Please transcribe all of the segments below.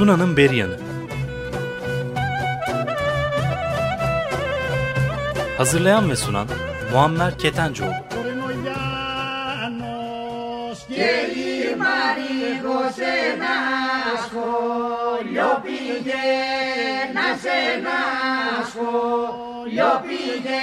Tuna'nın Beri Hazırlayan ve sunan Muammer Ketencoğlu. Yo pillé, nace, yo pillé,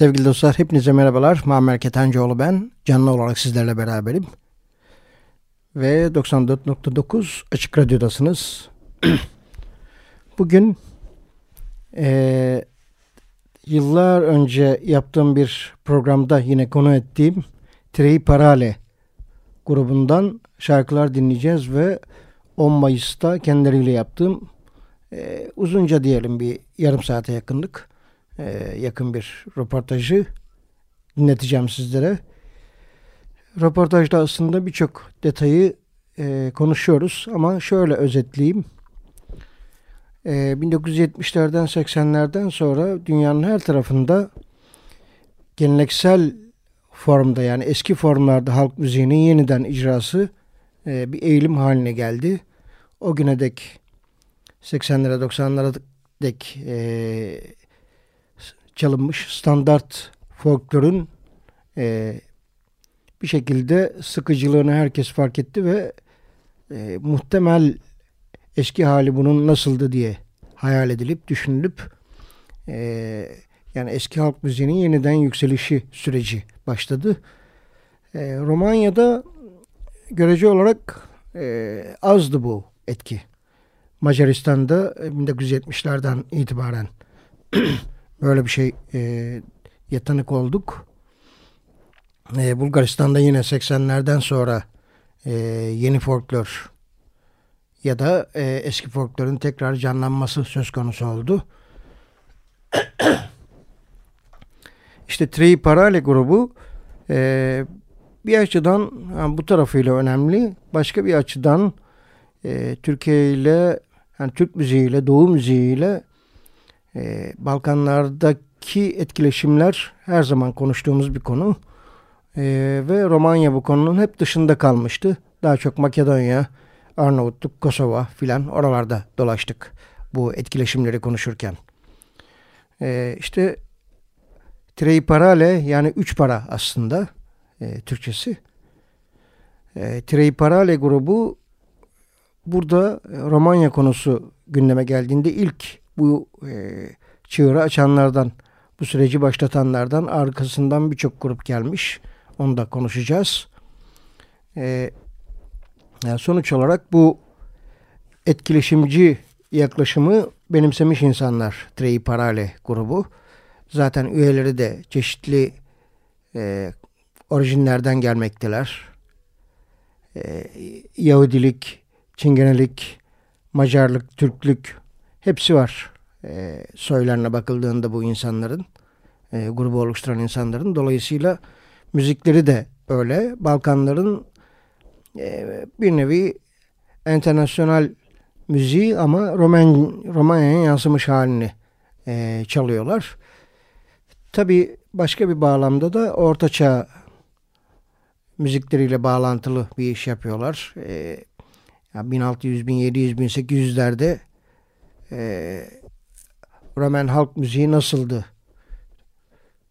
Sevgili dostlar hepinize merhabalar. Muammer Ketencoğlu ben. Canlı olarak sizlerle beraberim. Ve 94.9 Açık Radyo'dasınız. Bugün e, yıllar önce yaptığım bir programda yine konu ettiğim Trei Parale grubundan şarkılar dinleyeceğiz ve 10 Mayıs'ta kendileriyle yaptığım e, uzunca diyelim bir yarım saate yakınlık e, yakın bir röportajı dinleteceğim sizlere. Röportajda aslında birçok detayı e, konuşuyoruz ama şöyle özetleyeyim. E, 1970'lerden 80'lerden sonra dünyanın her tarafında geleneksel formda yani eski formlarda halk müziğinin yeniden icrası e, bir eğilim haline geldi. O güne dek 80'lere 90'lara dek e, çalınmış standart folklorun e, bir şekilde sıkıcılığını herkes fark etti ve e, muhtemel eski hali bunun nasıldı diye hayal edilip düşünülüp e, yani eski halk müziğinin yeniden yükselişi süreci başladı. E, Romanya'da görece olarak e, azdı bu etki. Macaristan'da 1970'lerden itibaren böyle bir şey e, tanık olduk. E, Bulgaristan'da yine 80'lerden sonra e, yeni folklor ya da e, eski folklorun tekrar canlanması söz konusu oldu. İşte Trei Parale grubu e, bir açıdan yani bu tarafıyla önemli. Başka bir açıdan e, Türkiye ile yani Türk müziğiyle, Doğu müziğiyle e, Balkanlardaki etkileşimler her zaman konuştuğumuz bir konu. E, ve Romanya bu konunun hep dışında kalmıştı. Daha çok Makedonya, Arnavutluk, Kosova filan oralarda dolaştık bu etkileşimleri konuşurken. E, işte Trei Parale yani üç para aslında e, Türkçesi. E, Trei Parale grubu burada Romanya konusu gündeme geldiğinde ilk bu e, çığırı açanlardan, bu süreci başlatanlardan arkasından birçok grup gelmiş. Onu da konuşacağız. E, yani sonuç olarak bu etkileşimci yaklaşımı benimsemiş insanlar Trei Parale grubu. Zaten üyeleri de çeşitli e, orijinlerden gelmekteler. E, Yahudilik, Çingenelik, Macarlık, Türklük hepsi var. E, soylarına bakıldığında bu insanların, e, grubu oluşturan insanların. Dolayısıyla müzikleri de öyle. Balkanların e, bir nevi internasyonel müziği ama Roman, Romanya'ya yansımış halini e, çalıyorlar. Tabi başka bir bağlamda da ortaçağ müzikleriyle bağlantılı bir iş yapıyorlar. E, 1600, 1700, 1800'lerde e, Roman halk müziği nasıldı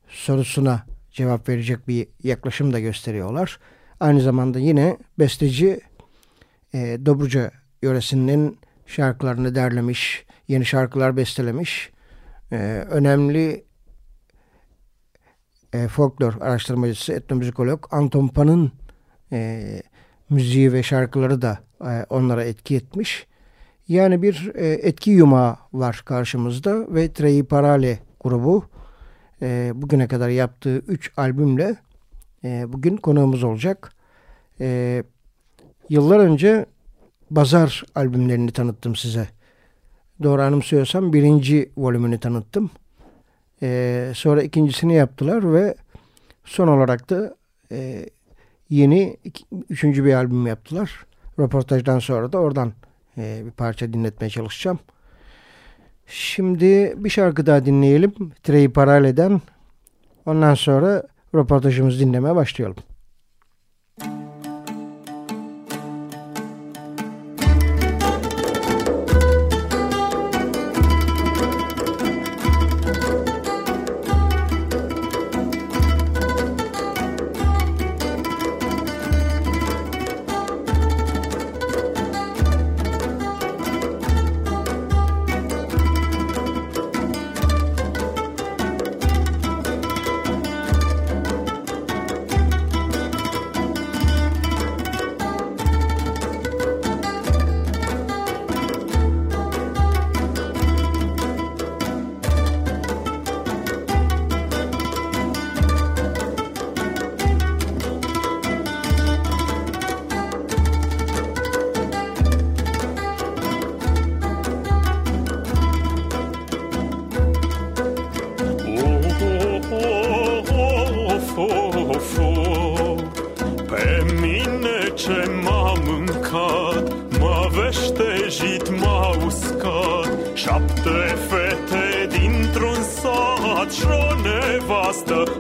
sorusuna cevap verecek bir yaklaşım da gösteriyorlar. Aynı zamanda yine besteci e, Dobruca yöresinin şarkılarını derlemiş, yeni şarkılar bestelemiş. E, önemli e, folklor araştırmacısı, etnomüzikolog Anton Pan'ın e, müziği ve şarkıları da e, onlara etki etmiş. Yani bir e, etki yumağı var karşımızda ve Trei Parale grubu e, bugüne kadar yaptığı 3 albümle e, bugün konuğumuz olacak. Yıllar önce Bazar albümlerini tanıttım size. Doğru anımsıyorsam birinci volümünü tanıttım. Sonra ikincisini yaptılar ve son olarak da yeni üçüncü bir albüm yaptılar. Röportajdan sonra da oradan e, bir parça dinletmeye çalışacağım. Şimdi bir şarkı daha dinleyelim. Trey Parale'den. Ondan sonra röportajımızı dinlemeye başlayalım.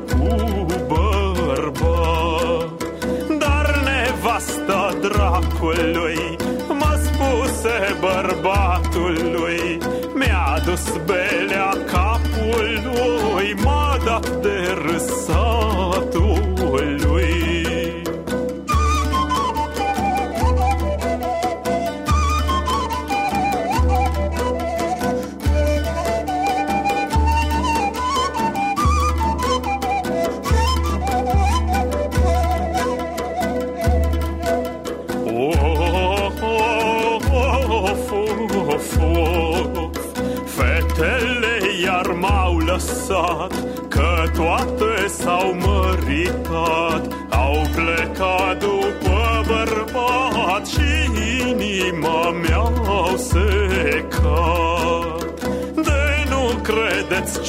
Cu bărbat Dar nevasta dracului M-a spuse bărbatului Mi-a dus belea capului M-a dat de râsatul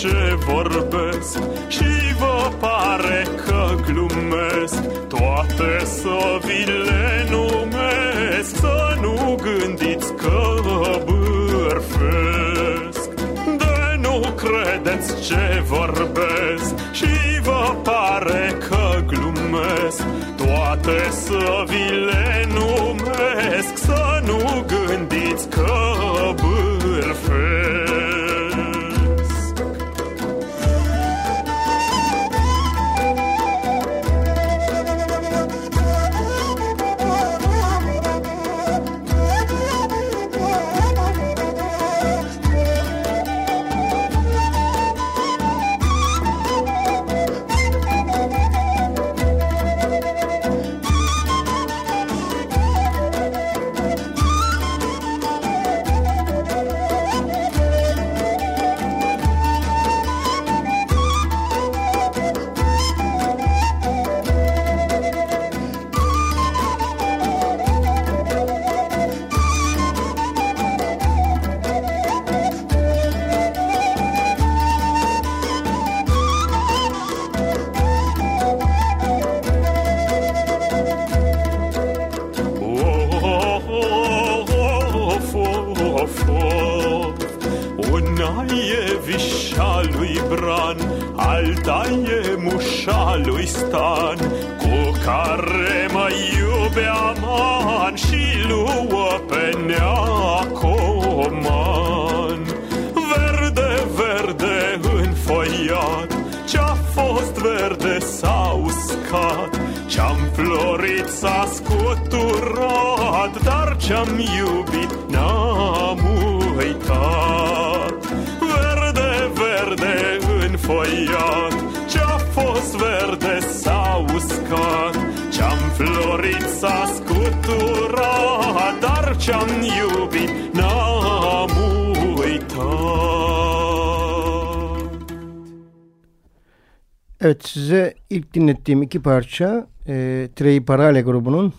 ce vorbesc Și vă pare că glumesc. Toate să vi le numesc Să nu gândiți că bârfesc. Credeți ce vorbesc Și vă pare că glumesc. Toate să vi le dinlettiğim iki parça e, Trey Parale grubunun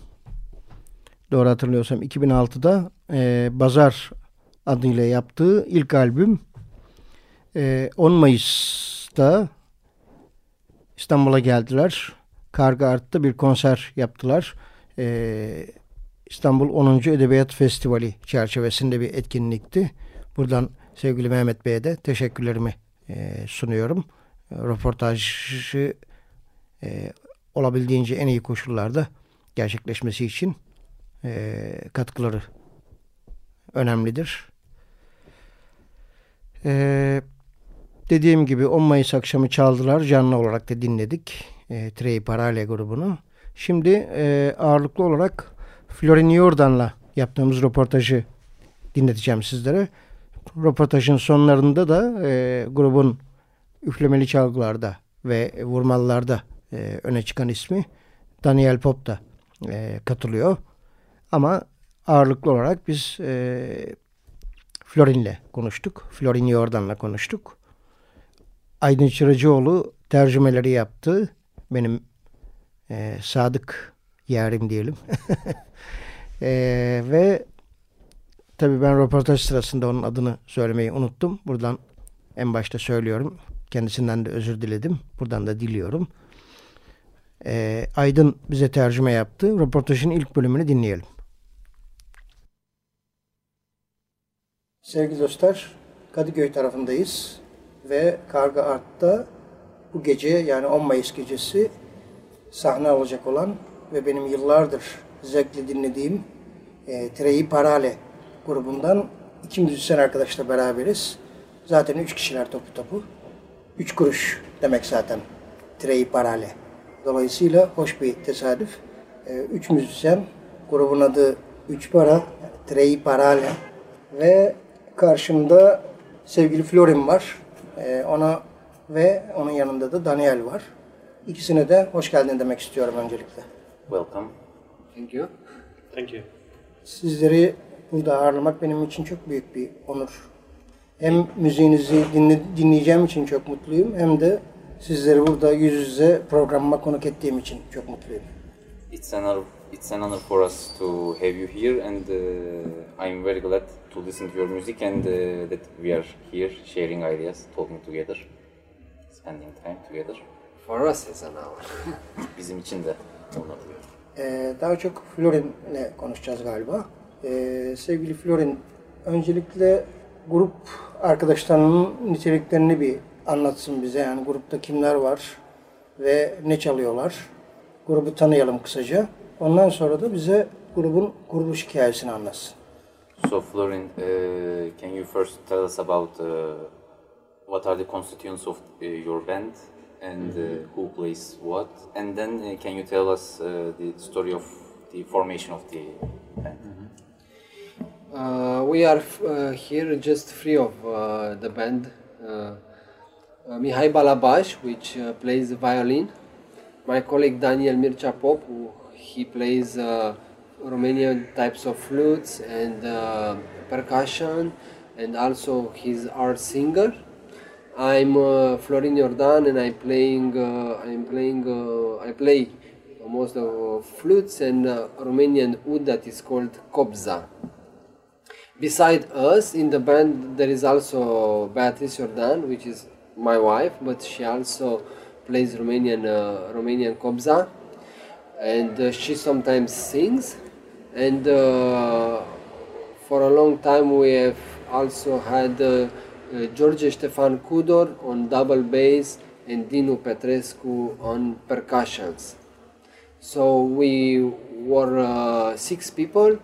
doğru hatırlıyorsam 2006'da e, Bazar adıyla yaptığı ilk albüm e, 10 Mayıs'ta İstanbul'a geldiler. Karga Art'ta bir konser yaptılar. E, İstanbul 10. Edebiyat Festivali çerçevesinde bir etkinlikti. Buradan sevgili Mehmet Bey'e de teşekkürlerimi e, sunuyorum röportajı e, olabildiğince en iyi koşullarda gerçekleşmesi için e, katkıları önemlidir. E, dediğim gibi 10 Mayıs akşamı çaldılar. Canlı olarak da dinledik. E, Trey Parale grubunu. Şimdi e, ağırlıklı olarak Florin Jordan'la yaptığımız röportajı dinleteceğim sizlere. Röportajın sonlarında da e, grubun üflemeli çalgılarda ve vurmalılarda e, öne çıkan ismi Daniel Pop da e, katılıyor. Ama ağırlıklı olarak biz e, Florin'le konuştuk. Florin Yordan'la konuştuk. Aydın Çıracıoğlu tercümeleri yaptı. Benim e, sadık yarim diyelim. e, ve tabii ben röportaj sırasında onun adını söylemeyi unuttum. Buradan en başta söylüyorum. Kendisinden de özür diledim. Buradan da diliyorum. Ee, Aydın bize tercüme yaptı. Röportajın ilk bölümünü dinleyelim. Sevgili dostlar, Kadıköy tarafındayız ve Karga Art'ta bu gece yani 10 Mayıs gecesi sahne alacak olan ve benim yıllardır zevkle dinlediğim e, Trei Parale grubundan iki müzisyen arkadaşla beraberiz. Zaten üç kişiler topu topu. Üç kuruş demek zaten Trei Parale. Dolayısıyla hoş bir tesadüf. E, üç müzisyen, grubun adı Üç Para, yani Trei Parale ve karşımda sevgili Florin var. E, ona ve onun yanında da Daniel var. İkisine de hoş geldin demek istiyorum öncelikle. Welcome. Thank you. Thank you. Sizleri burada ağırlamak benim için çok büyük bir onur. Hem müziğinizi dinle, dinleyeceğim için çok mutluyum hem de sizleri burada yüz yüze programıma konuk ettiğim için çok mutluyum. It's an honor, it's an honor for us to have you here, and uh, I'm very glad to listen to your music and uh, that we are here sharing ideas, talking together, spending time together. For us, it's an hour. Bizim için de onur. Ee, daha çok Florin'le konuşacağız galiba. Ee, sevgili Florin, öncelikle grup arkadaşlarının niteliklerini bir anlatsın bize. Yani grupta kimler var ve ne çalıyorlar. Grubu tanıyalım kısaca. Ondan sonra da bize grubun kuruluş hikayesini anlatsın. So, Florin, uh, can you first tell us about uh, what are the constituents of uh, your band and uh, who plays what? And then uh, can you tell us uh, the story of the formation of the band? Uh, we are uh, here just three of uh, the band. Uh, uh, Mihai Balabash, which uh, plays violin. My colleague Daniel Mircea Pop, who he plays uh, Romanian types of flutes and uh, percussion, and also he's our singer. I'm uh, Florin Jordan, and I'm playing. Uh, I'm playing. Uh, I play most of uh, flutes and uh, Romanian oud that is called kobza. Beside us in the band, there is also Beatrice Jordan, which is my wife, but she also plays Romanian uh, Romanian kobza, and uh, she sometimes sings. And uh, for a long time, we have also had uh, uh, George Stefan Kudor on double bass and Dinu Petrescu on percussions. So we were uh, six people,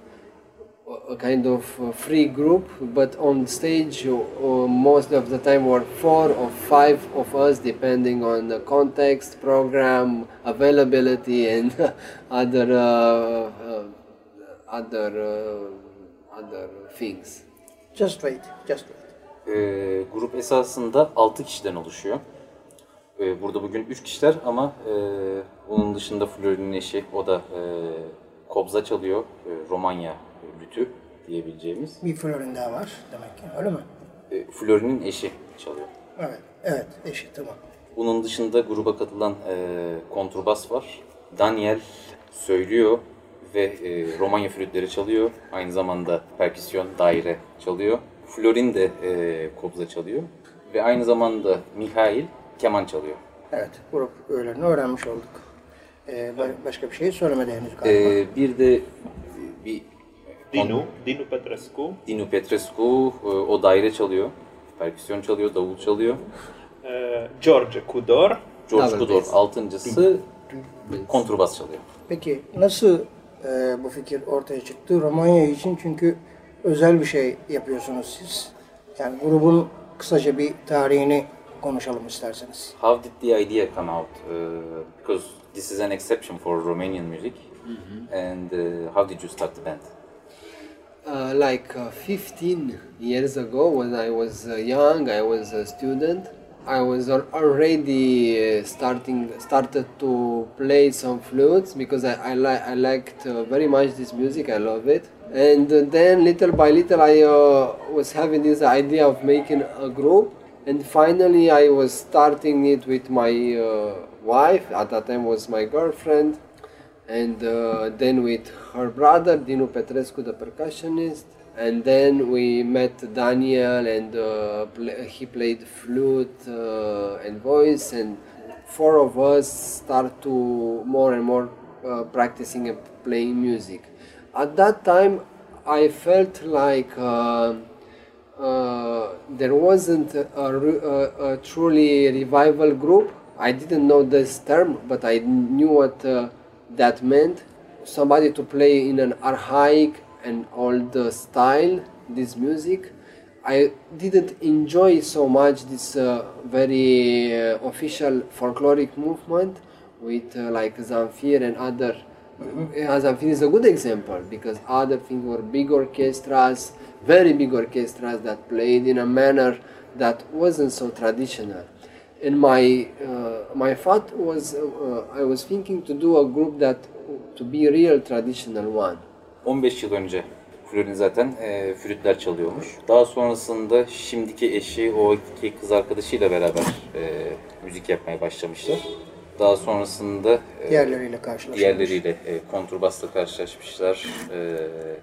a kind of uh, free group, but on stage uh, most of the time were four or five of us, depending on the context, program, availability, and other uh, uh, other uh, other things. Just wait, just wait. Ee, grup esasında 6 kişiden oluşuyor. Ee, burada bugün 3 kişiler ama e, onun dışında Florin'in eşi, o da e, kobza çalıyor, e, Romanya lütü diyebileceğimiz. Bir Florin daha var demek ki öyle mi? E, Florin'in eşi çalıyor. Evet, evet eşit tamam. Bunun dışında gruba katılan e, kontrbas var. Daniel söylüyor ve e, Romanya flütleri çalıyor. Aynı zamanda perküsyon, daire çalıyor. Florin de e, kobza çalıyor. Ve aynı zamanda Mihail keman çalıyor. Evet, grup öğelerini öğrenmiş olduk. Ee, ba- başka bir şey söylemedi henüz galiba. E, bir de e, bir Dinu, Dinu Petrescu, Dinu Petrescu, e, o daire çalıyor. Perküsyon çalıyor, davul çalıyor. eh, George Kudor, George Double Kudor bass. altıncısı kontrbas çalıyor. Peki nasıl e, bu fikir ortaya çıktı? Romanya için çünkü özel bir şey yapıyorsunuz siz. Yani grubun kısaca bir tarihini konuşalım isterseniz. How did the idea come out? Uh, because this is an exception for Romanian music. And uh, how did you start the band? Uh, like uh, 15 years ago, when I was uh, young, I was a student. I was already starting started to play some flutes because I I, li- I liked uh, very much this music. I love it. And then little by little, I uh, was having this idea of making a group. And finally, I was starting it with my wife. At that time, was my girlfriend and uh, then with her brother Dinu Petrescu, the percussionist, and then we met Daniel, and uh, he played flute uh, and voice, and four of us start to more and more uh, practicing and playing music. At that time, I felt like. Uh, uh, there wasn't a, a, a truly revival group. I didn't know this term, but I knew what that meant. Somebody to play in an archaic and old style, this music. I didn't enjoy so much this uh, very uh, official folkloric movement with uh, like Zamfir and other. Uh, Zamfir is a good example because other things were big orchestras, very big orchestras that played in a manner that wasn't so traditional. And my uh, my thought was uh, I was thinking to do a group that to be a real traditional one. 15 yıl önce Florin zaten e, flütler çalıyormuş. Daha sonrasında şimdiki eşi o iki kız arkadaşıyla beraber e, müzik yapmaya başlamışlar. Daha sonrasında e, Diğerleriyle karşılaşmış. diğerleriyle e, kontrbasla karşılaşmışlar, e,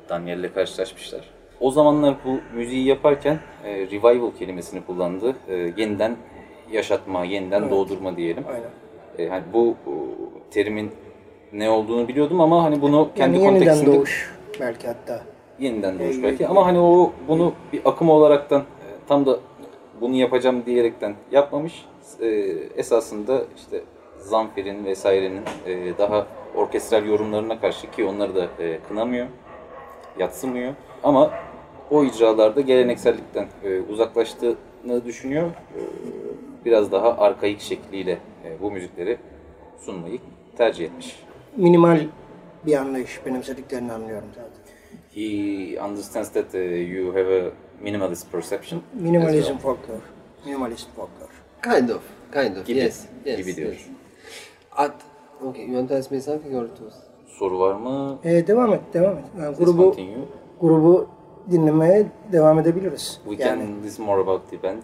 Daniel'le karşılaşmışlar. O zamanlar bu müziği yaparken e, revival kelimesini kullandı. E, yeniden yaşatma, yeniden doğdurma diyelim. Aynen. E, hani bu e, terimin ne olduğunu biliyordum ama hani bunu kendi Yani yeniden kontekstinde doğuş belki hatta. yeniden doğuş belki ama hani o bunu bir akım olaraktan e, tam da bunu yapacağım diyerekten yapmamış. E, esasında işte Zamfer'in vesairenin e, daha orkestral yorumlarına karşı ki onları da e, kınamıyor, yatsımıyor. Ama o icralarda geleneksellikten e, uzaklaştığını düşünüyor. E, biraz daha arkaik şekliyle e, bu müzikleri sunmayı tercih etmiş. Minimal bir anlayış benimsediklerini anlıyorum zaten. He understands that uh, you have a minimalist perception. as Minimalizm well. folklor. Minimalist folklor. Kind of, kind of. Gibi, yes, yes. gibi diyor. yes. At okay, you want to ask me something or to? Soru var mı? Ee, devam et, devam et. Yani grubu continue. grubu dinlemeye devam edebiliriz. We yani can listen more about the band.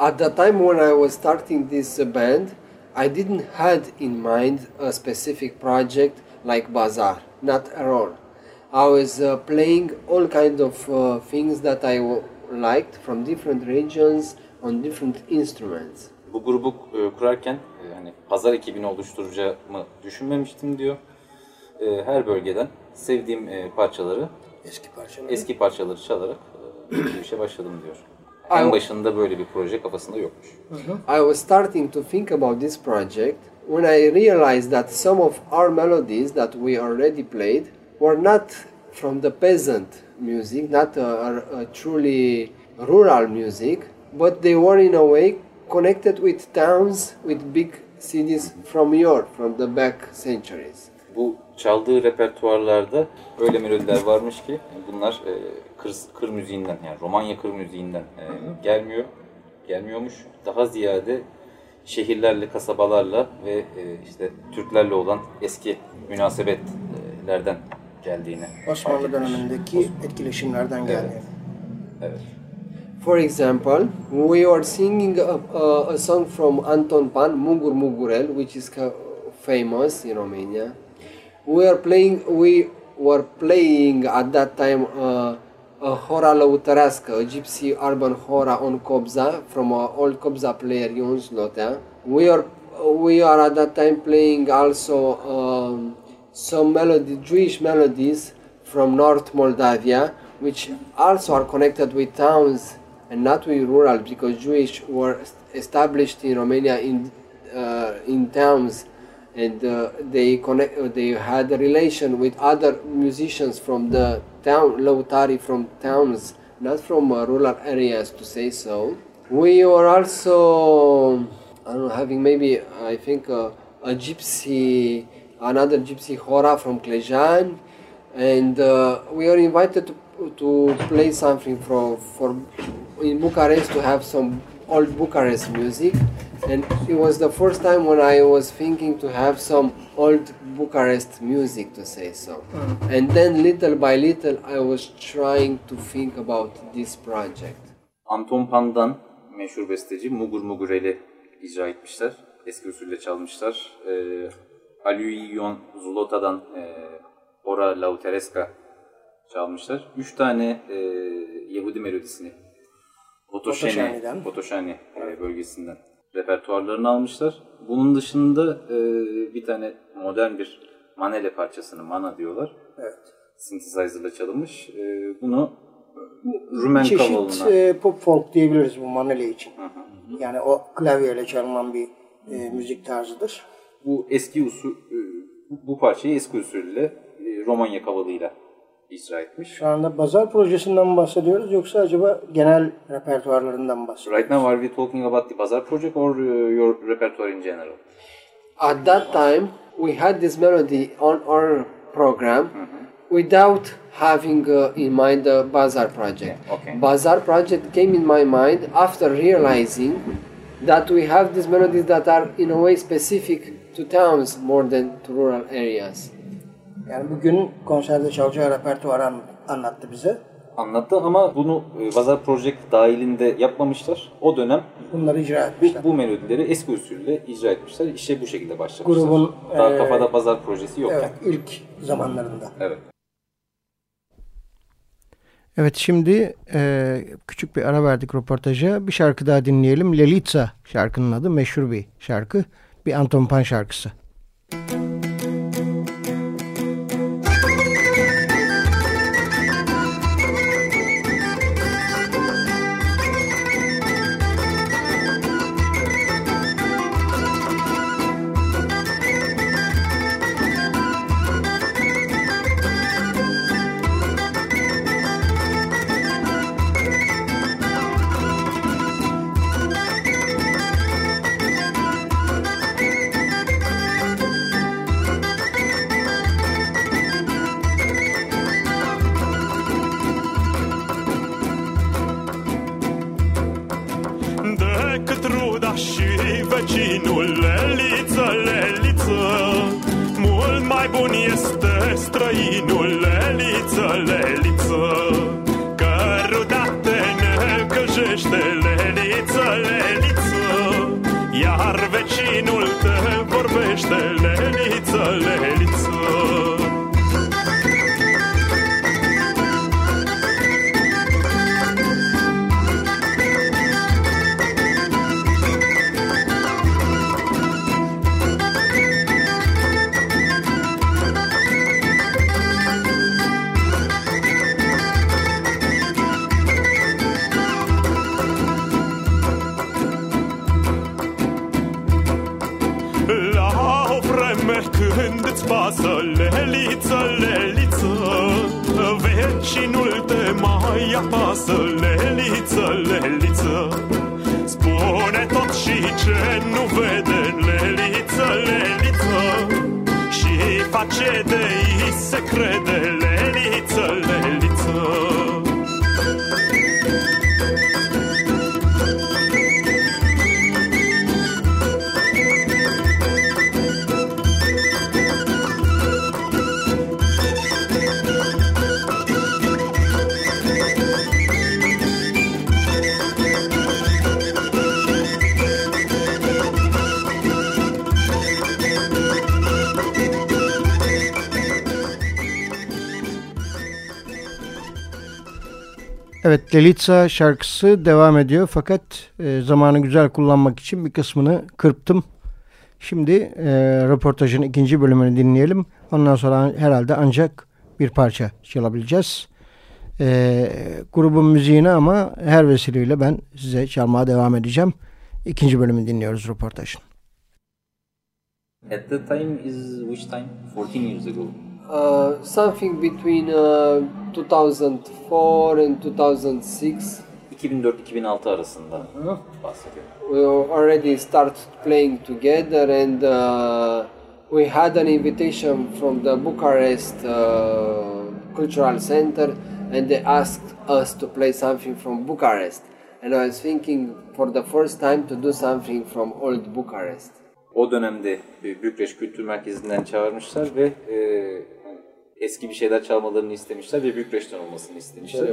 At the time when I was starting this band, I didn't had in mind a specific project like Bazaar, not at all. I was uh, playing all kind of uh, things that I liked from different regions on different instruments. Bu grubu e, kurarken e, hani pazar ekibini oluşturacağımı düşünmemiştim diyor. E, her bölgeden sevdiğim e, parçaları, eski parçalar. eski parçaları çalarak e, bu işe başladım diyor. En Ay- başında böyle bir proje kafasında yokmuş. I was starting to think about this project when I realized that some of our melodies that we already played were not from the peasant music, not a, a- a truly rural music, but they were in a way connected with towns, with big cities from Europe, from the back centuries. Bu çaldığı repertuarlarda öyle melodiler varmış ki bunlar e, kır, kır müziğinden yani Romanya kır müziğinden e, gelmiyor, gelmiyormuş. Daha ziyade şehirlerle, kasabalarla ve e, işte Türklerle olan eski münasebetlerden geldiğini. Osmanlı dönemindeki etkileşimlerden geldi. Evet. For example, we are singing a, a, a song from Anton Pan, Mugur Mugurel, which is famous in Romania. We are playing, we were playing at that time uh, a hora lăutărească, a gypsy urban hora on Kobza from our old Kobza player Ion Slotea. We are we are at that time playing also um, some melody, Jewish melodies from North Moldavia, which also are connected with towns and not with rural, because Jewish were established in Romania in uh, in towns, and uh, they connect. uh, They had a relation with other musicians from the town, Lautari from towns, not from uh, rural areas, to say so. We were also, I don't know, having maybe I think uh, a gypsy, another gypsy hora from Klejan, and uh, we were invited to, to play something for for in Bucharest to have some old Bucharest music, and it was the first time when I was thinking to have some old Bucharest music to say so. And then little by little, I was trying to think about this project. Anton Pan'dan meşhur besteci Mugur Mugurel'i icra etmişler. Eski usulle çalmışlar. Ee, Alüyon Zulota'dan e, Ora Lautereska çalmışlar. Üç tane e, Yahudi melodisini Otoşeni, Otoşani'den. Otoşani e, bölgesinden repertuarlarını almışlar. Bunun dışında e, bir tane modern bir manele parçasını mana diyorlar. Evet. Synthesizer'la çalınmış. E, bunu Rumen Çeşit kavalına. e, pop folk diyebiliriz bu Manele için. Yani o klavyeyle çalınan bir e, müzik tarzıdır. Bu eski usul, e, bu parçayı eski usulle e, Romanya kavalıyla icra etmiş. Şu anda Bazar projesinden mi bahsediyoruz yoksa acaba genel repertuarlarından mı bahsediyoruz? Right now are we talking about the Bazaar project or uh, your repertoire in general? At that time, we had this melody on our program without having uh, in mind the Bazaar project. Okay. Bazaar project came in my mind after realizing that we have these melodies that are in a way specific to towns more than to rural areas. Yani bugün konserde çalacağı repertuarı an- anlattı bize. Anlattı ama bunu e, Bazaar Project dahilinde yapmamışlar. O dönem Bunları icra bu, etmişler. bu melodileri eski usulle icra etmişler. İşe bu şekilde başlamışlar. Grubun, Daha e, kafada Bazaar projesi yokken. Evet, ilk zamanlarında. Evet. Evet şimdi e, küçük bir ara verdik röportaja. Bir şarkı daha dinleyelim. Lelitsa şarkının adı meşhur bir şarkı. Bir Anton Pan şarkısı. Te mai apasă Evet Lelitsa şarkısı devam ediyor fakat e, zamanı güzel kullanmak için bir kısmını kırptım. Şimdi e, röportajın ikinci bölümünü dinleyelim. Ondan sonra herhalde ancak bir parça çalabileceğiz. E, grubun müziğini ama her vesileyle ben size çalmaya devam edeceğim. İkinci bölümü dinliyoruz röportajın. At the time is which time? 14 years ago. Uh, something between uh, 2004 and 2006. 2004-2006 arasında bahsediyor. we already started playing together and uh, we had an invitation from the Bucharest uh, Cultural Center and they asked us to play something from Bucharest and I was thinking for the first time to do something from old Bucharest. O dönemde e, Bükreş Kültür Merkezi'nden çağırmışlar ve e, eski bir şeyler çalmalarını istemişler ve Bükreş'ten olmasını istemişler.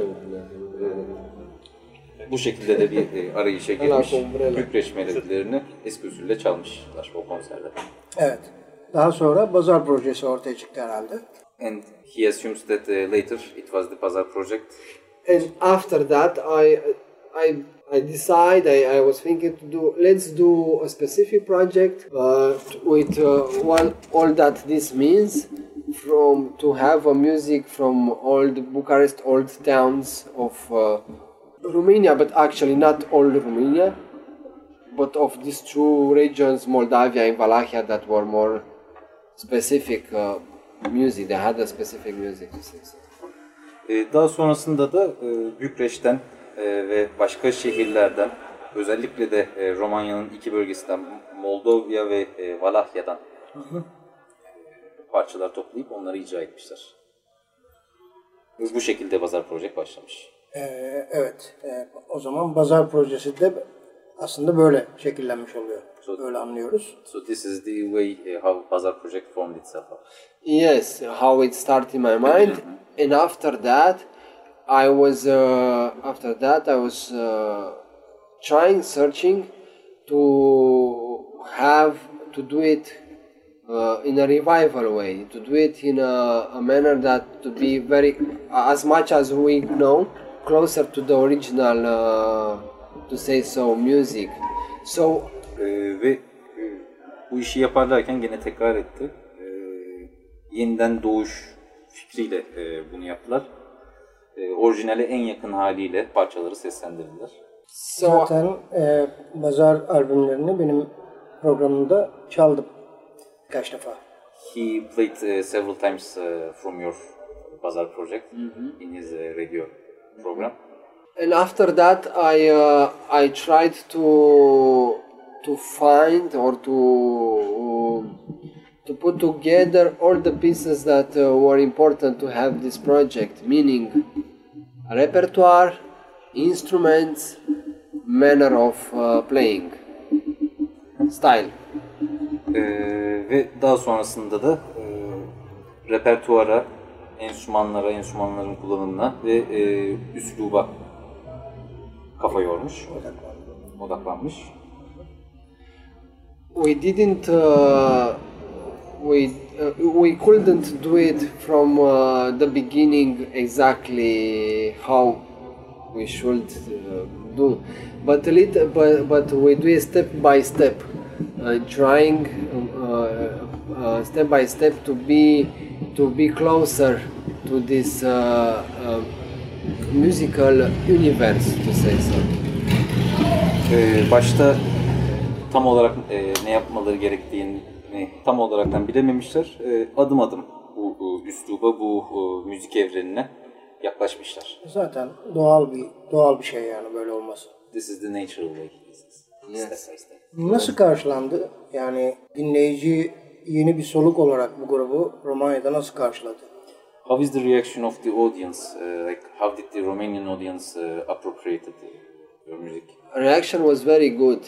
Bu şekilde de bir e, arayışa girmiş. Bükreş melodilerini eski usulle çalmışlar o konserde. Evet. Daha sonra Bazar projesi ortaya çıktı herhalde. And he assumes that uh, later it was the Bazaar project. And after that, I I I decide I, I was thinking to do let's do a specific project uh, with uh, one all that this means from to have a music from old Bucharest, old towns of uh, Romania, but actually not all Romania, but of these two regions, Moldavia and Valahia, that were more specific uh, music. They had a specific music to. E, daha sonrasında da e, Bükreş'ten e, ve başka şehirlerden özellikle de e, Romanya'nın iki bölgesinden Moldova ve e, Valahya'dan e, parçalar toplayıp onları icra etmişler. Bu şekilde Bazar Project başlamış. Ee, evet. Ee, o zaman Bazar projesi de aslında böyle şekillenmiş oluyor. Öyle anlıyoruz. So this is the way uh, how Bazar Project formed itself. Yes, how it started in my mind, and after that, I was uh, after that I was uh, trying, searching to have to do it uh, in a revival way, to do it in a, a manner that to be very as much as we know closer to the original, uh, to say so, music. So Ee, ve e, bu işi yaparlarken gene tekrar etti. Ee, yeniden doğuş fikriyle e, bunu yaptılar. Ee, orijinale en yakın haliyle parçaları seslendirdiler. so Zaten e, Bazar albümlerini benim programımda çaldım He played uh, several times uh, from your Bazar project in his uh, radio program. and after that i uh, i tried to to find or to to put together all the pieces that uh, were important to have this project meaning repertoire instruments manner of uh, playing style Ee, ve daha sonrasında da e, repertuara, enstrümanlara, enstrümanların kullanımına ve e, üsluba kafa yormuş, odaklanmış. we didn't uh, we uh, we couldn't do it from uh, the beginning exactly how we should uh, do. But a little but, but we do it step by step trying uh, uh, step by step to be to be closer to this uh, uh, musical universe to say so Ee, başta tam olarak e, ne yapmaları gerektiğini tam olaraktan bilememişler. E, adım adım bu, bu üsluba, bu e, müzik evrenine yaklaşmışlar. Zaten doğal bir doğal bir şey yani böyle olması. This is the natural way. Step by step. Nasıl karşılandı? Yani dinleyici yeni bir soluk olarak bu grubu Romanya'da nasıl karşıladı? How is the reaction of the audience? Uh, like, how did the Romanian audience uh, appropriated your music? reaction was very good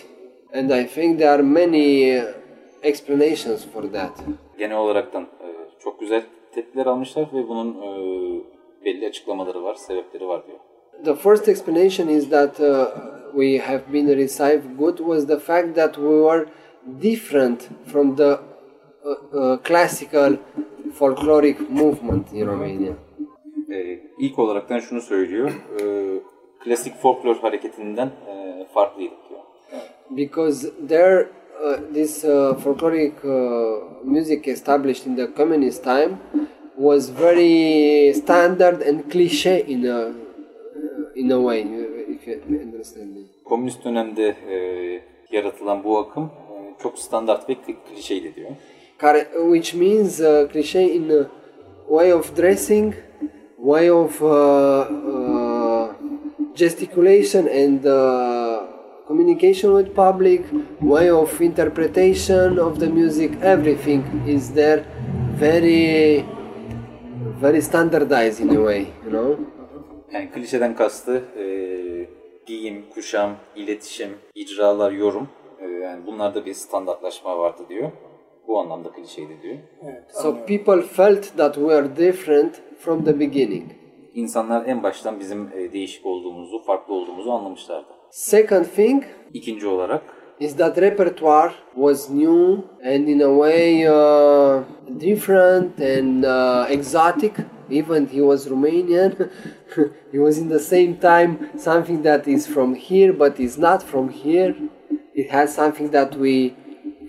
and i think there are many uh, explanations for that Genel olaraktan e, çok güzel tepkiler almışlar ve bunun e, belli açıklamaları var, sebepleri var diyor. The first explanation is that uh, we have been received good was the fact that we were different from the uh, uh, classical folkloric movement in Romania. E, ilk olaraktan şunu söylüyor, e, klasik folklor hareketinden e, farklıydık diyor. Because there, uh, this uh, folkloric uh, music established in the communist time was very standard and cliche in a in a way, if you can understand me. Komünist dönemde e, yaratılan bu akım e, çok standart ve klişeydi diyor. Care- which means uh, cliche in a way of dressing, way of uh, uh, gesticulation and uh, communication with public, way of interpretation of the music. Everything is there, very, very standardized in a way, you know. Yani klişeden kastı e, giyim, kuşam, iletişim, icralar, yorum. E, yani bunlarda bir standartlaşma vardı diyor. Bu anlamda klişeydi diyor. So people felt that we are different from the beginning. İnsanlar en baştan bizim e, değişik olduğumuzu, farklı olduğumuzu anlamışlardı. Second thing İkinci olarak is that repertoire was new and in a way uh, different and uh, exotic. Even he was Romanian, he was in the same time something that is from here but is not from here. It has something that we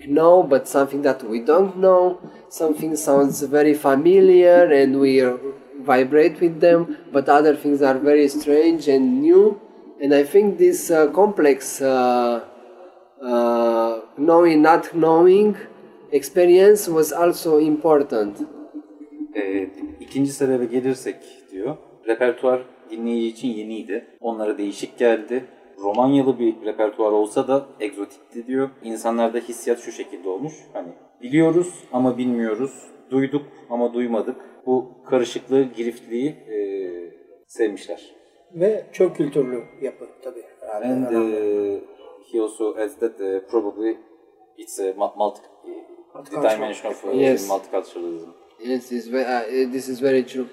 know but something that we don't know. something sounds very familiar and we vibrate with them, but other things are very strange and new. And I think this uh, complex uh, uh, knowing, not knowing experience was also important. İkinci sebebe gelirsek diyor. Repertuar dinleyici için yeniydi. Onlara değişik geldi. Romanyalı bir repertuar olsa da egzotikti diyor. İnsanlarda hissiyat şu şekilde olmuş. Hani biliyoruz ama bilmiyoruz. Duyduk ama duymadık. Bu karışıklığı, giriftliği e, sevmişler. Ve çok kültürlü yapı tabii. Yani And önemli. uh, he also adds that uh, probably it's a mu- multi, the dimension of uh, Yes. multiculturalism. Yes, it's ve- uh, this is very true.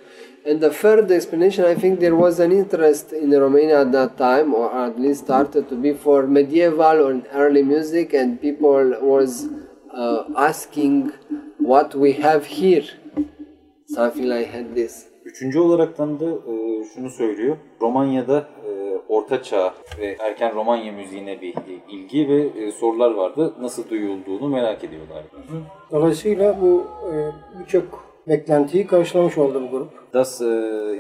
And the third explanation, I think there was an interest in Romania at that time, or at least started to be for medieval or early music, and people was uh, asking what we have here, something like this. Üçüncü olaraktan da e, şunu söylüyor. Romanya'da Orta Çağ ve erken Romanya müziğine bir e, ilgi ve e, sorular vardı. Nasıl duyulduğunu merak ediyorlar. Dolayısıyla bu e, birçok beklentiyi karşılamış oldu bu grup. Thus, uh,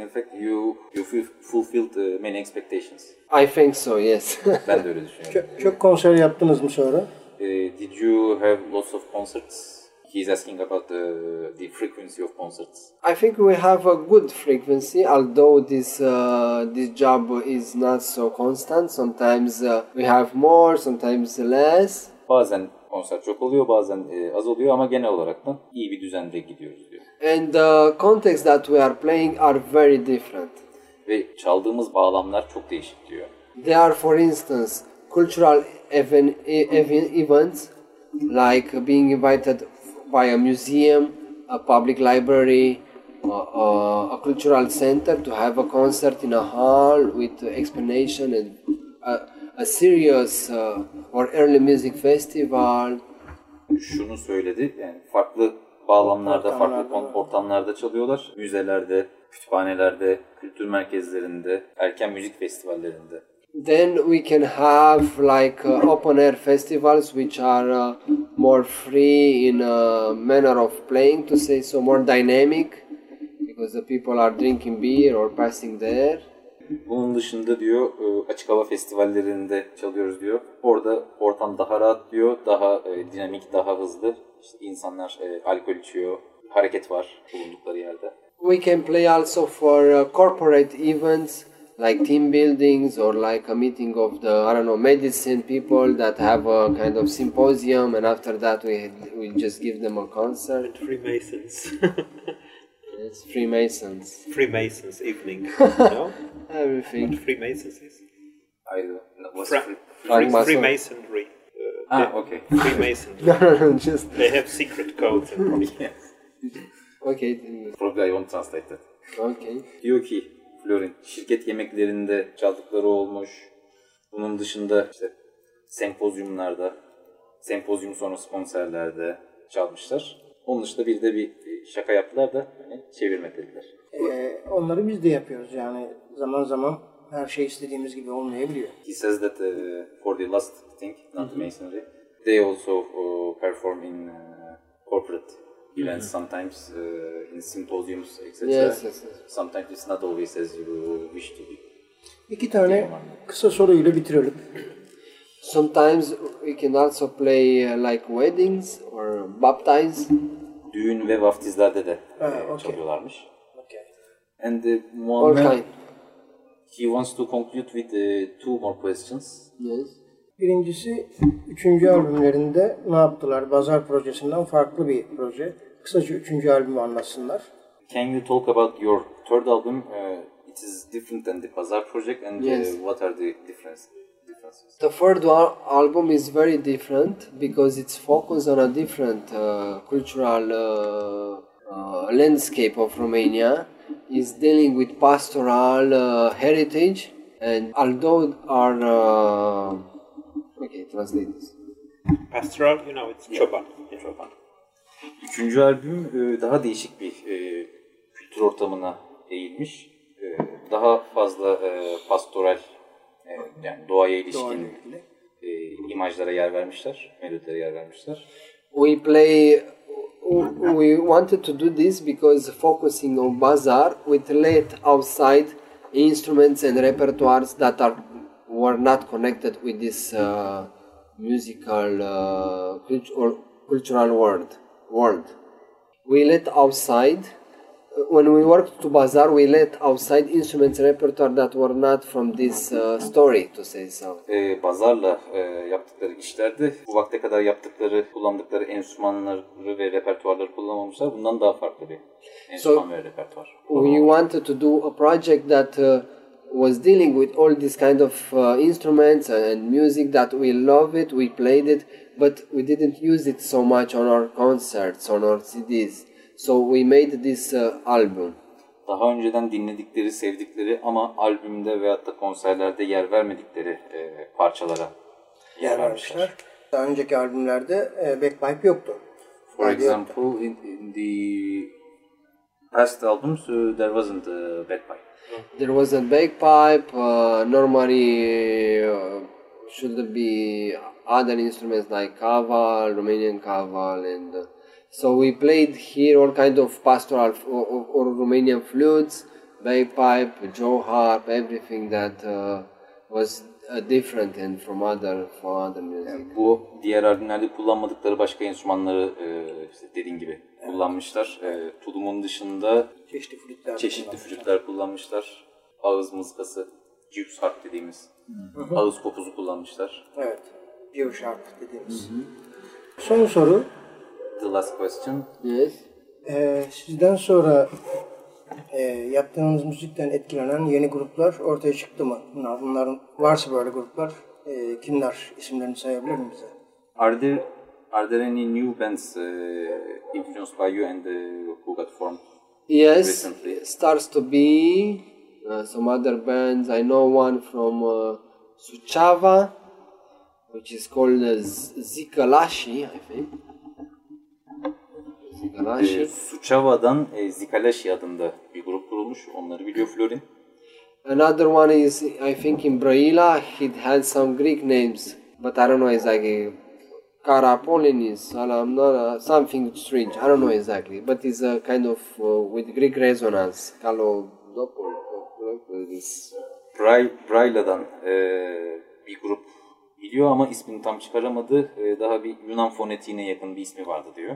in fact, you you ful- fulfilled uh, many expectations. I think so, yes. Ben de öyle düşünüyorum. Çok, çok konser yaptınız mı sonra? Uh, did you have lots of concerts? He's asking about the, the frequency of concerts. I think we have a good frequency, although this uh, this job is not so constant. Sometimes uh, we have more, sometimes less. Bazen konser çok oluyor, bazen e, az oluyor ama genel olaraktan iyi bir düzende gidiyoruz diyor. And the context that we are playing are very different. Ve çaldığımız bağlamlar çok değişik diyor. They are, for instance, cultural even, even events like being invited by a museum, a public library, uh, a cultural center to have a concert in a hall with explanation and a, a serious uh, or early music festival. Şunu söyledi, yani farklı bağlamlarda, farklı ortamlarda çalıyorlar. Müzelerde, kütüphanelerde, kültür merkezlerinde, erken müzik festivallerinde. Then we can have like uh, open air festivals which are uh, more free in a manner of playing to say so more dynamic because the people are drinking beer or passing there. Bunun dışında diyor açık hava festivallerinde çalıyoruz diyor. Orada ortam daha rahat diyor, daha e, dinamik, daha hızlı. İşte insanlar e, alkol içiyor, hareket var bulundukları yerde. We can play also for uh, corporate events like team buildings or like a meeting of the I don't know medicine people that have a kind of symposium and after that we we just give them a concert. Freemasons. It's Freemasons. Freemasons evening. no? Everything. What Freemasons is? I don't know, what's Fra- free- Free- Freemasonry. Uh, Ah, okay. Freemasonry. No, no, no, just they have secret codes and okay. Probably I won't translate that. Okay. Diyor ki Florin şirket yemeklerinde çaldıkları olmuş. Bunun dışında işte sempozyumlarda, sempozyum sonrası konserlerde çalmışlar. Onun dışında bir de bir şaka yaptılar da hani çevirme dediler. E, onları biz de yapıyoruz yani zaman zaman her şey istediğimiz gibi olmayabiliyor. He says that uh, for the last thing, not masonry, they also uh, perform in uh, corporate events sometimes, uh, in symposiums, etc. Yes, yes, yes. Sometimes it's not always as you wish to be. İki tane kısa soruyla bitirelim. Sometimes we can also play uh, like weddings or baptize. Düğün ve vaftizlerde de Ha, e, okey. çalıyorlarmış. Okay. And uh, All Muammer, kind. he wants to conclude with uh, two more questions. Yes. Birincisi üçüncü albümlerinde ne yaptılar? Bazar projesinden farklı bir proje. Kısaca üçüncü albümü anlatsınlar. Can you talk about your third album? Uh, it is different than the Bazaar project, and Yes. uh, what are the difference, differences? The third album is very different because it's focused on a different uh, cultural uh, uh, landscape of Romania. It's dealing with pastoral uh, heritage, and although our uh, okay, translate this. Pastoral, you know, it's Choban. Çoban. Üçüncü albüm e, daha değişik bir e, kültür ortamına eğilmiş. E, Daha fazla pastoral, yani doğaya ilişkin e, imajlara yer vermişler, melodilere yer vermişler. We play we wanted to do this because focusing on bazaar, we let outside instruments and repertoires that are were not connected with this uh, musical uh, cult- or cultural world. World. We let outside uh, when we worked to bazaar, we let outside instruments repertoire that were not from this uh, story, to say so. e, Bazar'la e, yaptıkları işlerde bu vakte kadar yaptıkları, kullandıkları enstrümanları ve repertuarları kullanmamışlar. Bundan daha farklı bir enstrüman ve repertuar. we wanted to do a project that uh, was dealing with all these kind of uh, instruments and music that we love it we played it but we didn't use it so much on our concerts on our cds so we made this uh, album Daha önceden dinledikleri, sevdikleri ama albümde veyahut da konserlerde yer vermedikleri e, parçalara yer vermişler. Daha önceki albümlerde e, backpipe yoktu. For example, in, in the past albums uh, there wasn't a bagpipe. There was a bagpipe uh, normally uh, should be other instruments like kaval romanian kaval and uh, so we played here all kind of pastoral or, or- or romanian flutes bagpipe harp everything that uh, was uh, different and from other from other music. Bu diğer albümlerde kullanmadıkları başka enstrümanları e, işte dediğin gibi kullanmışlar. E, tulumun dışında Çeşitli flütler. çeşitli flütler kullanmışlar. Ağız mızıkası, Jews harp dediğimiz ağız kopuzu kullanmışlar. Evet. Geosharp dediğimiz. Son soru. The last question. yes Ee, sizden sonra e, yaptığınız müzikten etkilenen yeni gruplar ortaya çıktı mı? Bunlar, bunların varsa böyle gruplar e, kimler? İsimlerini sayabilir mi bize? Are there are there any new bands uh, influenced by you and uh, who got formed? Yes, recently. starts to be uh, some other bands. I know one from uh, Suchava, which is called uh, Zikalashi, I think. E, Zikalashi. Suçava'dan e, Zikalashi adında bir grup kurulmuş. Onları biliyor Florin. Another one is, I think, in Braila. It had some Greek names, but I don't know exactly. Karapolinis, Salamnara, something strange. I don't know exactly, but it's a kind of uh, with Greek resonance. Kalodopoulos. Bray, Brailla'dan e, bir grup biliyor ama ismini tam çıkaramadı. E, daha bir Yunan fonetiğine yakın bir ismi vardı diyor.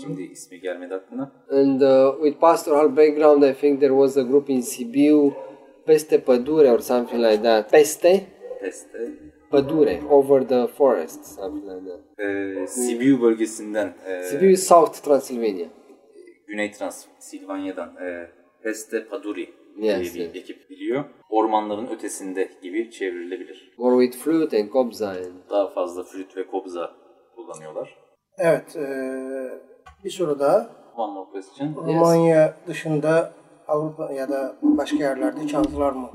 Şimdi ismi gelmedi aklına. And uh, with pastoral background, I think there was a group in Sibiu, Peste Padure or something like that. Peste Peste. Padure, over the forest, something like that. E, Sibiu bölgesinden, e, Sibiu South Transylvania. Güney Transilvanya'dan e, Peste Paduri Yes, diye bir yes. ekip biliyor. Ormanların ötesinde gibi çevrilebilir. More with flute and kobza and Daha fazla flüt ve kobza kullanıyorlar. Evet. e, bir soru daha. One more question. Romanya dışında Avrupa ya da başka yerlerde çaldılar mı?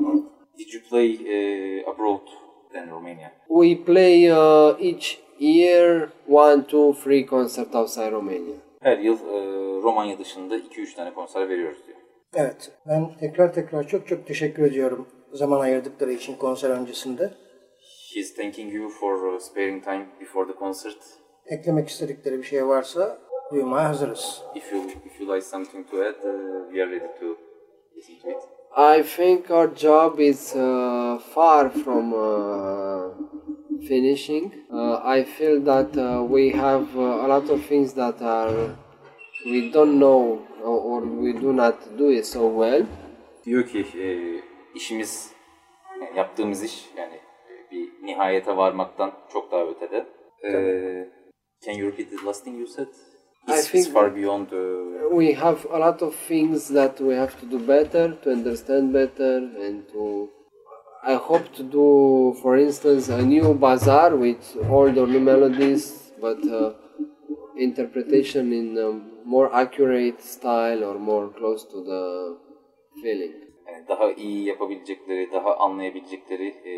Did you play e, abroad than Romania? we play uh, each year one, two, three concert outside Romania. Her yıl e, Romanya dışında 2-3 tane konser veriyoruz diyor. Evet. Ben tekrar tekrar çok çok teşekkür ediyorum zaman ayırdıkları için konser öncesinde. He's thanking you for uh, sparing time before the concert. Eklemek istedikleri bir şey varsa duymaya hazırız. If you if you like something to add, uh, we are ready to listen to it. I think our job is uh, far from uh, finishing. Uh, I feel that uh, we have uh, a lot of things that are we don't know or, or we do not do it so well. Diyor ki e, işimiz, yani yaptığımız iş yani bir nihayete varmaktan çok daha ötede. E, can you repeat the last thing you said? I It's, it's think- far beyond uh, We have a lot of things that we have to do better, to understand better, and to. I hope to do, for instance, a new bazaar with old or new melodies, but uh, interpretation in a more accurate style or more close to the feeling. yani daha iyi yapabilecekleri, daha anlayabilecekleri e,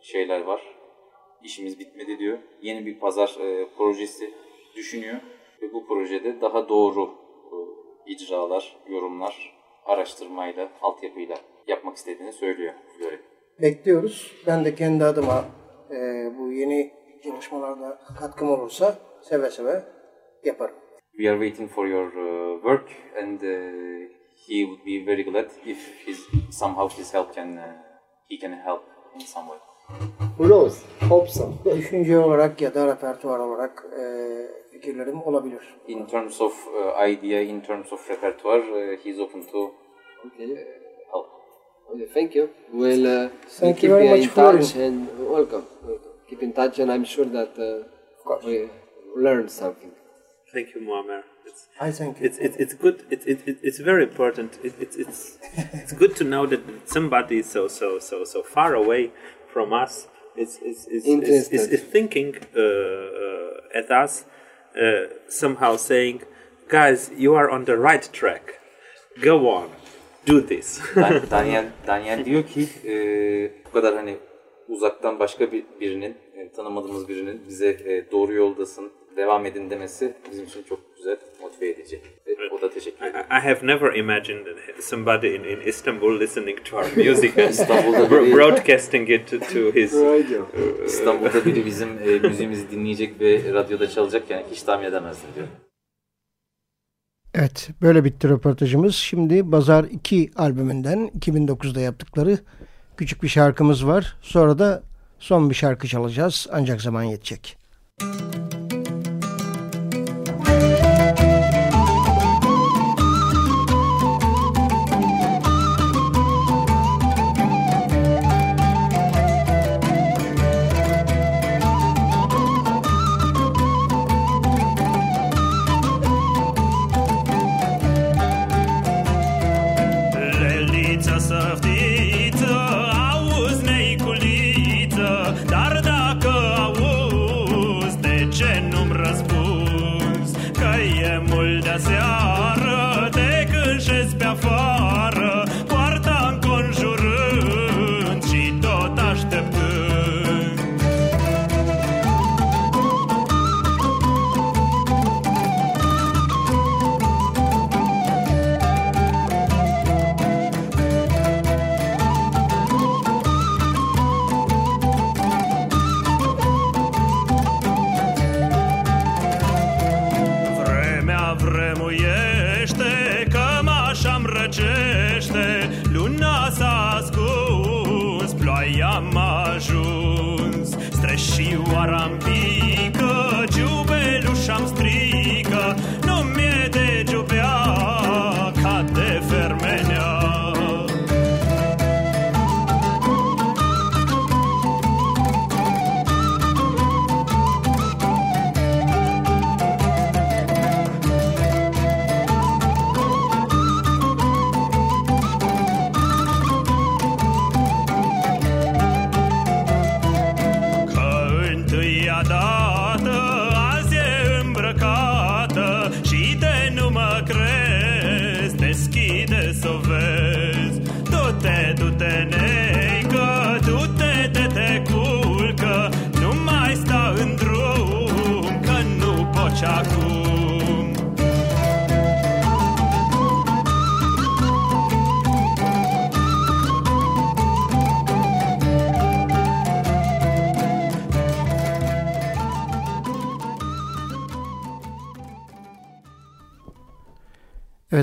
şeyler var. İşimiz bitmedi diyor. Yeni bir pazar e, projesi düşünüyor ve bu projede daha doğru e, icralar, yorumlar, araştırmayla, altyapıyla yapmak istediğini söylüyor Flori. Bekliyoruz. Ben de kendi adıma e, bu yeni çalışmalarda katkım olursa seve seve yaparım. we are waiting for your uh, work, and uh, he would be very glad if his somehow his help can uh, he can help in some way. Who knows? Hope so. Düşünce olarak ya da repertuar olarak e, fikirlerim olabilir. In terms of uh, idea, in terms of repertoire, uh, he's open to Okay. help. Okay, thank you. We'll, uh, Thank we'll you very uh, much in for- touch and welcome. welcome. Keep in touch, and I'm sure that uh, we learned something. Thank you, Muammer. It's, I thank you. it's, it's, it's good. It, it, it, it's very important. It, it, it's, it's good to know that somebody so so so so far away from us is is, is, is, is, is thinking uh, uh, at us, uh, somehow saying, "Guys, you are on the right track. Go on, do this." Dan- Daniel Daniel diyor ki e, bu kadar hani uzaktan başka bir birinin e, tanımadığımız birinin bize e, doğru yoldasın devam edin demesi bizim için çok güzel motive edici. Ve o da teşekkür I, ederim. I have never imagined somebody in, in Istanbul listening to our music and İstanbul'da bro- biri, broadcasting it to, to his. Radio. İstanbul'da biri bizim e, müziğimizi dinleyecek ve radyoda çalacak yani hiç tahmin edemezdim diyor. Evet, böyle bitti röportajımız. Şimdi Bazar 2 albümünden 2009'da yaptıkları küçük bir şarkımız var. Sonra da son bir şarkı çalacağız. Ancak zaman yetecek. Lelița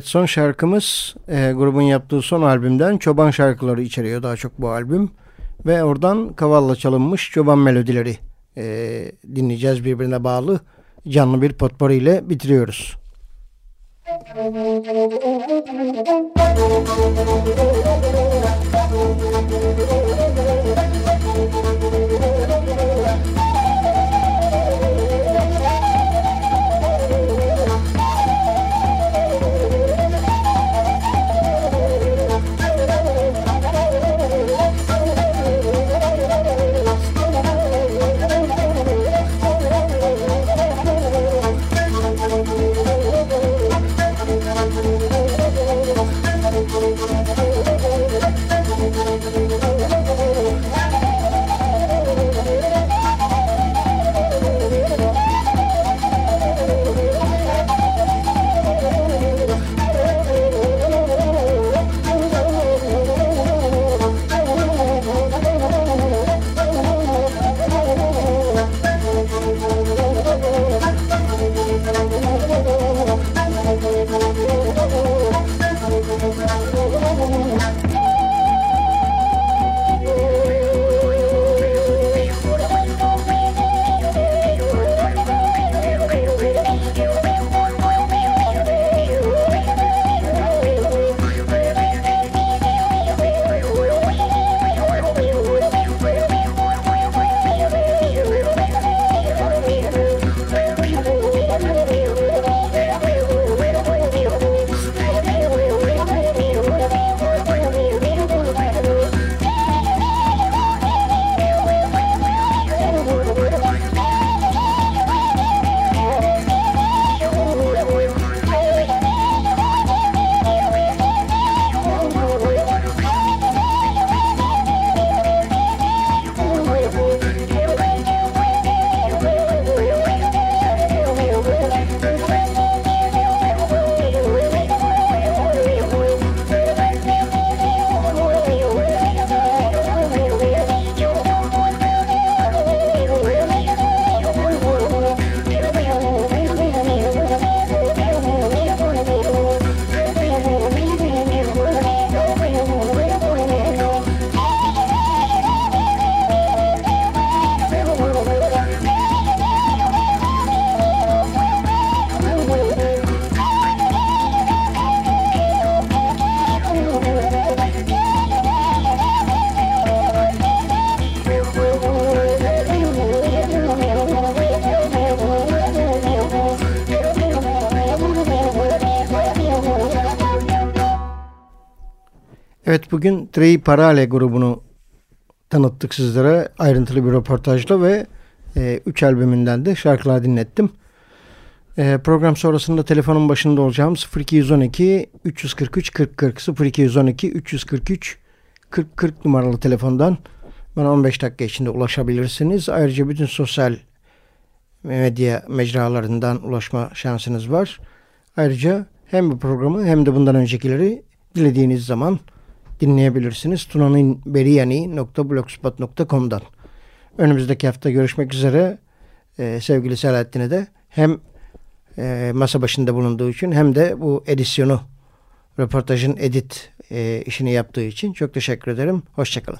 son şarkımız e, grubun yaptığı son albümden çoban şarkıları içeriyor daha çok bu albüm. Ve oradan kavalla çalınmış çoban melodileri e, dinleyeceğiz birbirine bağlı canlı bir potpourri ile bitiriyoruz. Müzik Evet bugün Trey Parale grubunu tanıttık sizlere ayrıntılı bir röportajla ve 3 e, albümünden de şarkılar dinlettim. E, program sonrasında telefonun başında olacağım 0212 343 40 40 0212 343 40 40 numaralı telefondan bana 15 dakika içinde ulaşabilirsiniz. Ayrıca bütün sosyal medya mecralarından ulaşma şansınız var. Ayrıca hem bu programı hem de bundan öncekileri dilediğiniz zaman dinleyebilirsiniz. tunaninberiyani.blogspot.com'dan Önümüzdeki hafta görüşmek üzere. Ee, sevgili Selahattin'e de hem e, masa başında bulunduğu için hem de bu edisyonu röportajın edit e, işini yaptığı için çok teşekkür ederim. Hoşçakalın.